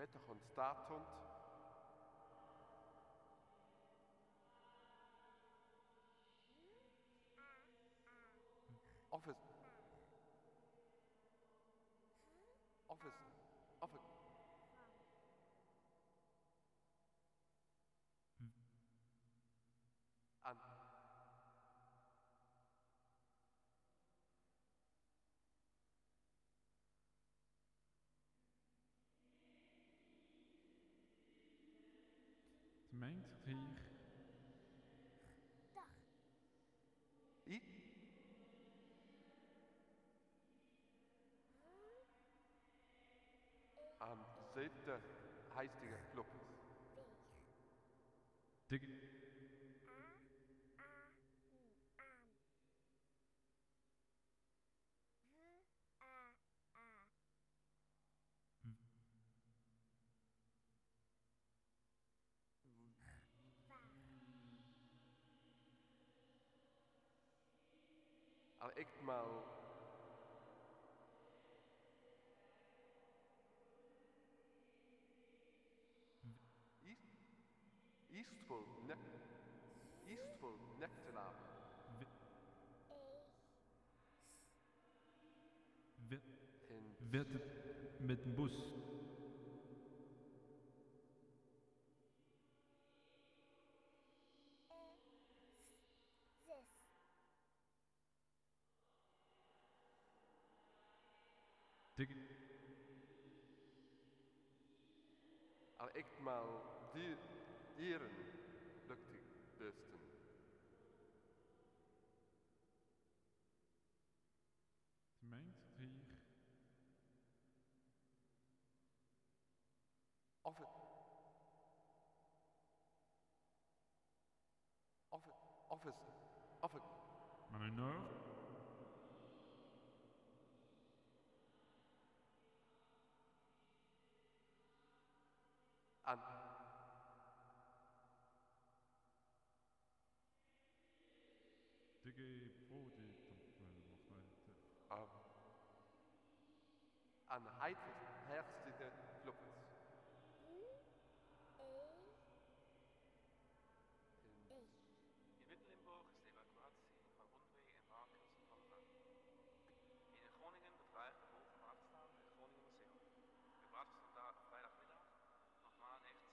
Bete konstatant. Office. Gemeindereich. Dach. Ich? Am 7. heisst der Club. Dig. echt mal East, Eastful, ne Eastful Nektanab. Wird mit dem Bus al eenmaal die ihren glücklich. Die meint hier. Of Of Of Of Maar? an. Dégé Brodi an An heit herste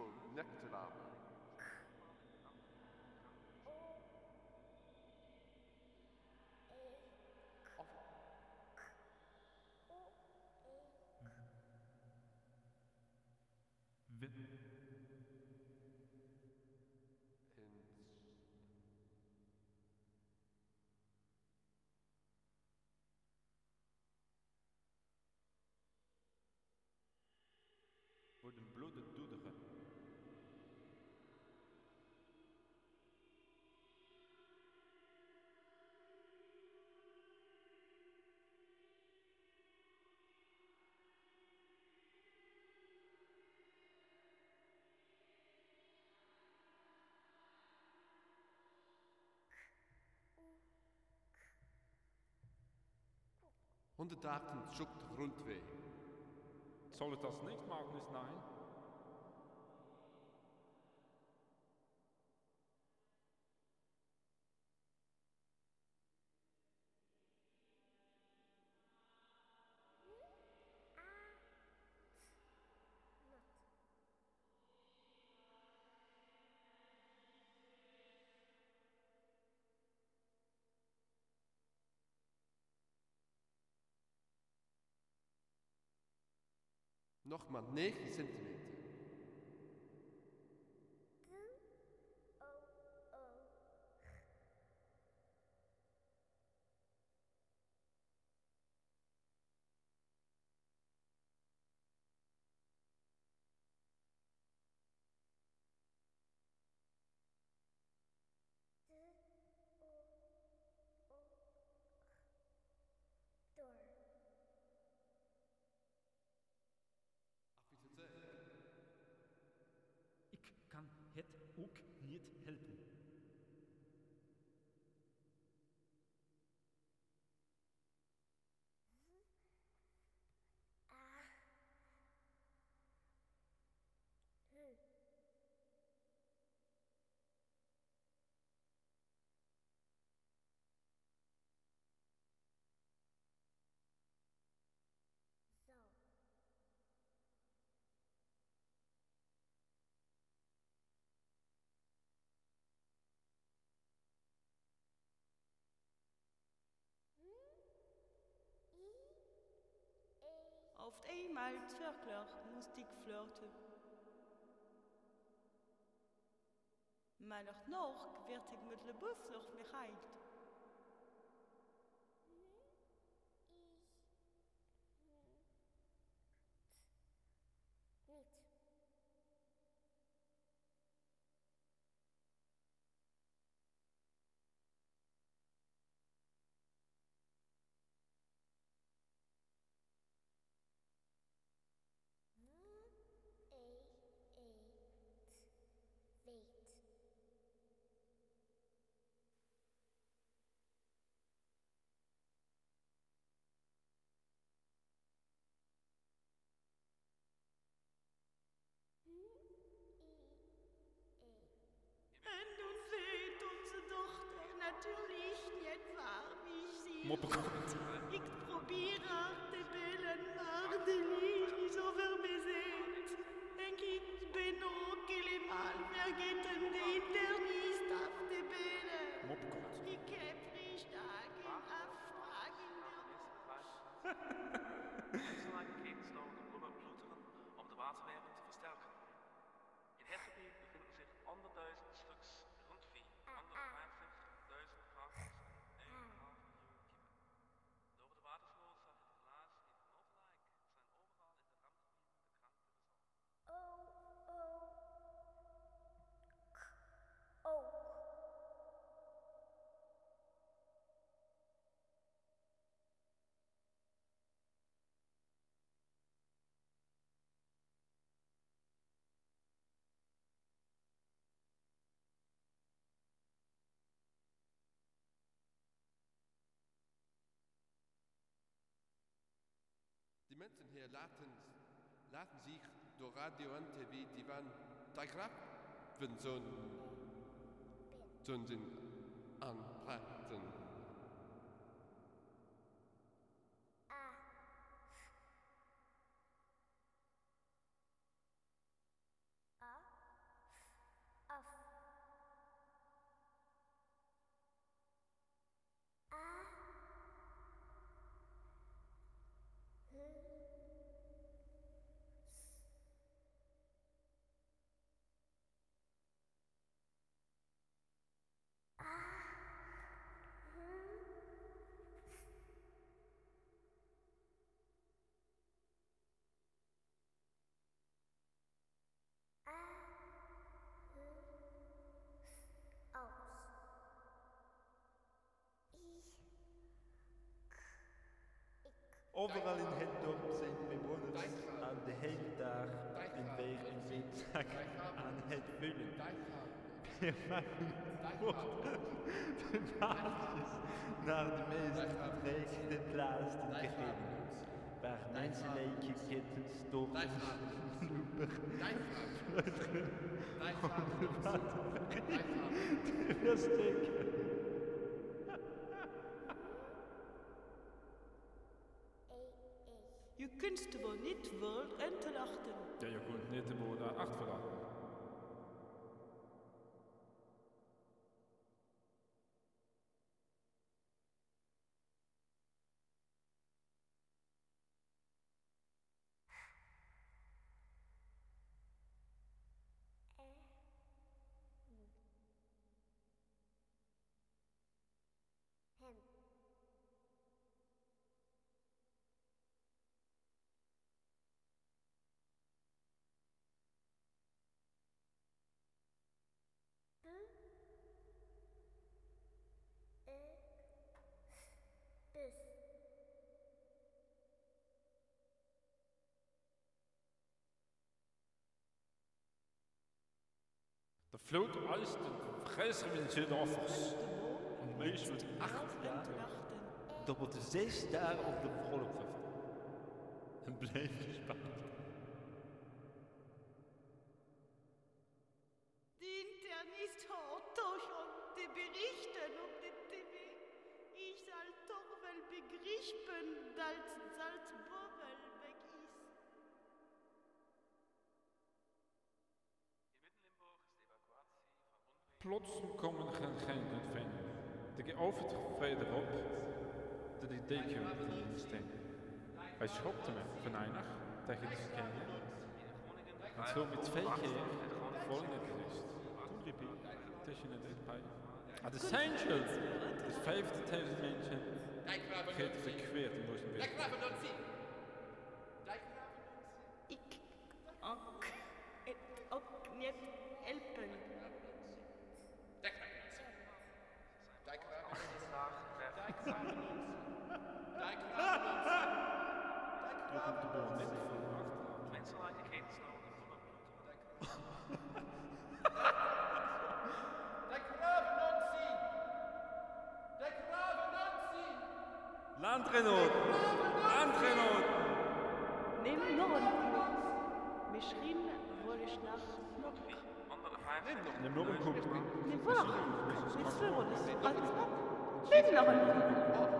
people, nectar 180 schuckt Rundweg. Soll das nicht machen, ist nein? nochmal 9 cm. het ook niet helpen. Oft eenmaal wirklich moest ik flirten. Maar nog nog werd ik met de busvlucht bereikt. Moppekont. Ik probeer haar te bellen, maar de lijn is overbezet. En ik ben ook helemaal vergeten de internist af te bellen. Moppekont. Ik heb vrijdag een afspraak in de Einzelne Ketenstoten bloemen Menschen hier laten, laten sich durch Radio und TV, die waren da grad, wenn so ein, Overal in het dorp zijn bewoners aan de hele dag en weer een zeezak aan het vullen. We maken worden de baaltjes naar de meest bedreigde plaatsen gegeven. Waar menselijke kettens door loeper fluiteren om de watervee te versteken. Kunst wohl niet wohl en te lachten. Ja, je kunt niet de boden achterlaten. Hem. De vloot eist de vergrijzing in zijn offers. Een meisje met acht jaren dobbelde zes dagen op de vervolgvlucht. En bleef gespannen. Dus plotseling geen vinden. Ik ging over het verder op dat ik deken in de steen. Hij schopte me van eindig tegen de scanner. En zo met twee keer volgende geweest. Toen riep hij tussen het bij. Het is zijn schuld. De 50.000 mensen geeft verkeerd en moesten weer. Landrenot! Landrenot! Nimm noch einen Mischrin wollte ich nach Nocken. Nimm noch einen Kumpel. Nimm noch einen Kumpel. Nimm noch einen Kumpel. Nimm noch einen Kumpel.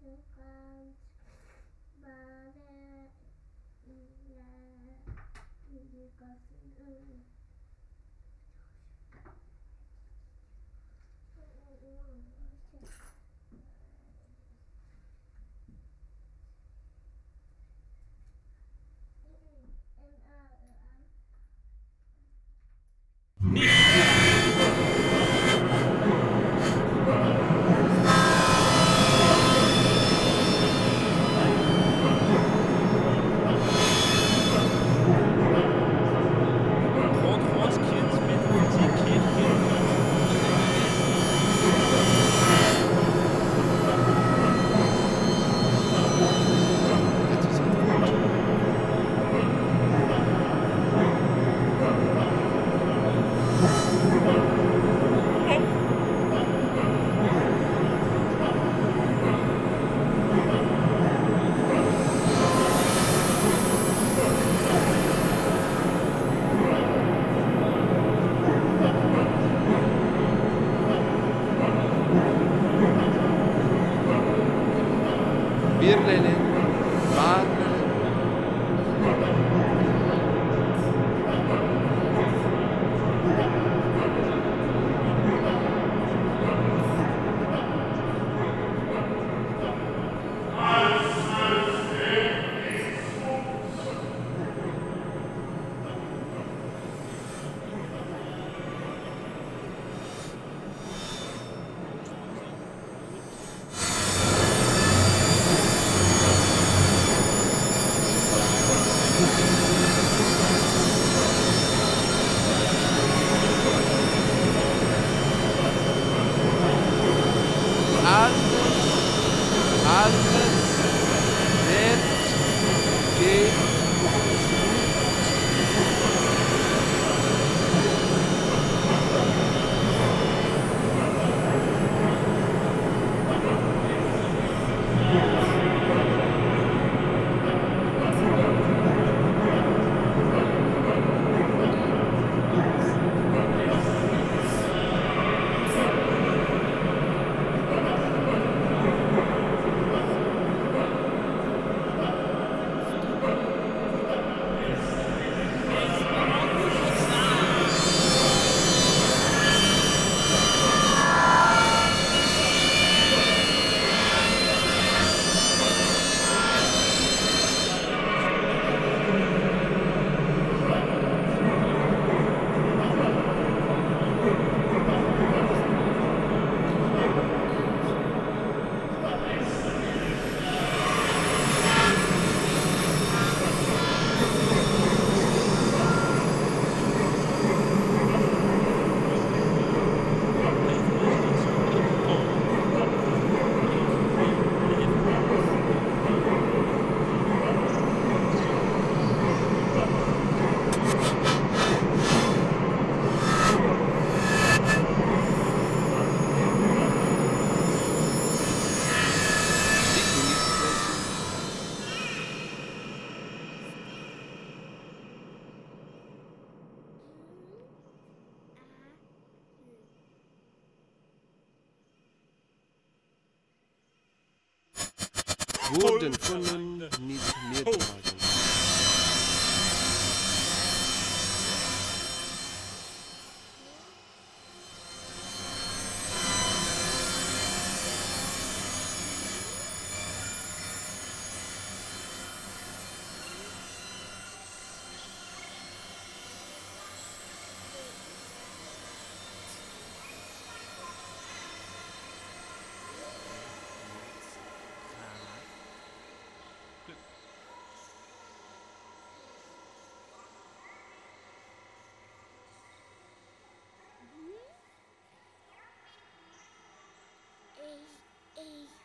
çıkart bana yıkasın. birlenin Wurden von nicht is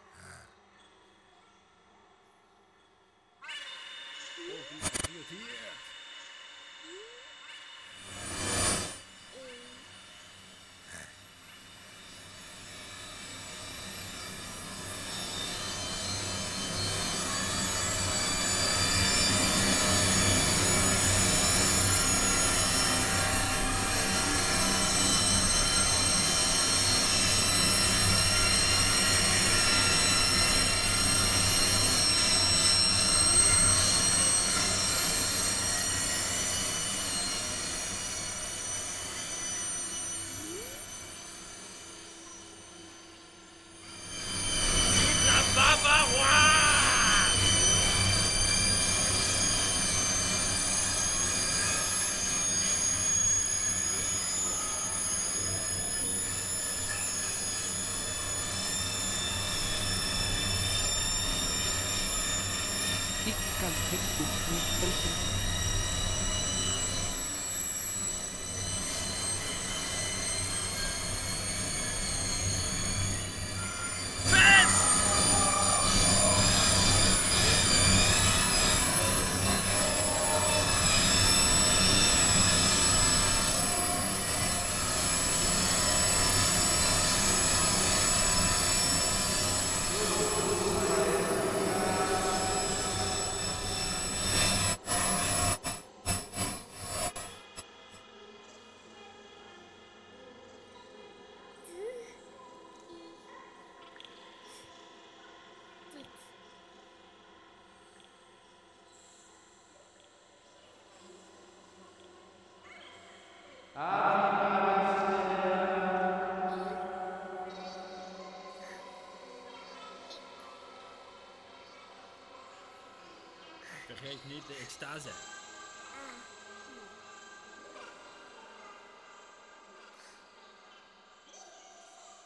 Vergeet niet de extase.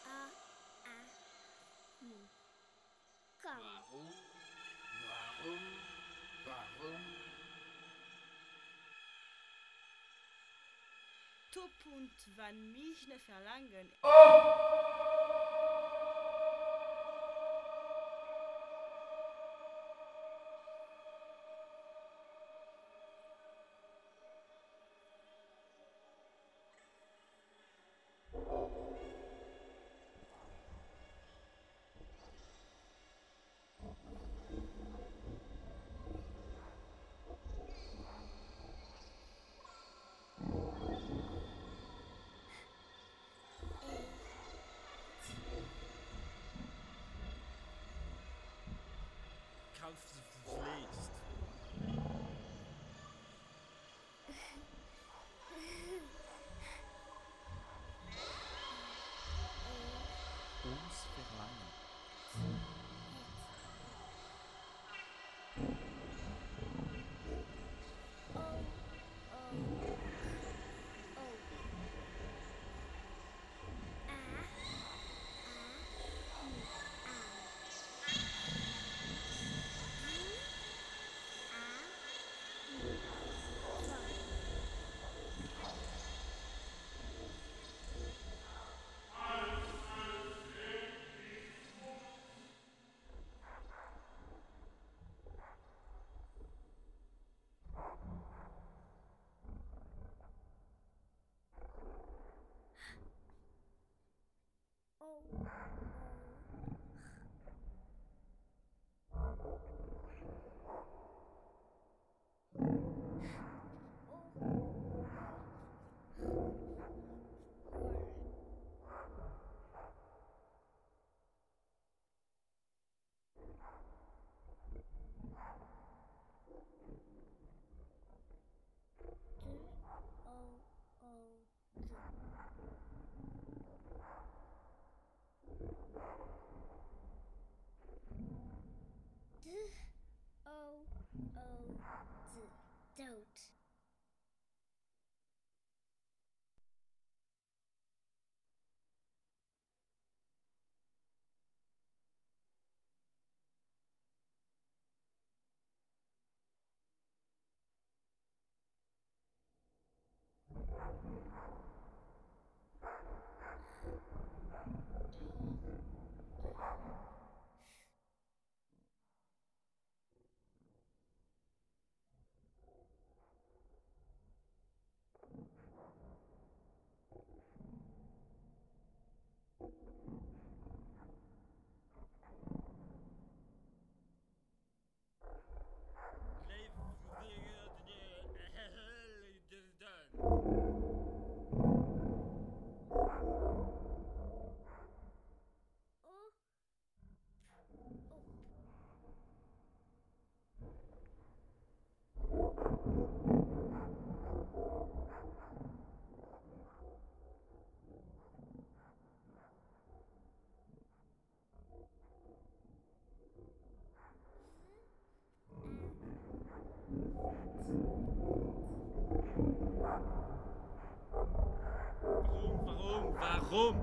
A, A, hm. Komm. Warum? Warum? Warum? Top und wann mich ne verlangen. aufschlägst. Kampf Rome.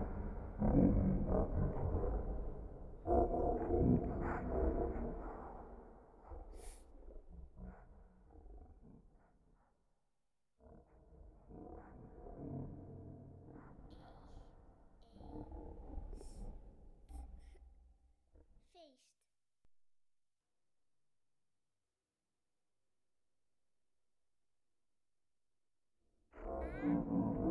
Mm-hmm.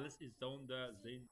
alles ist da und da sehen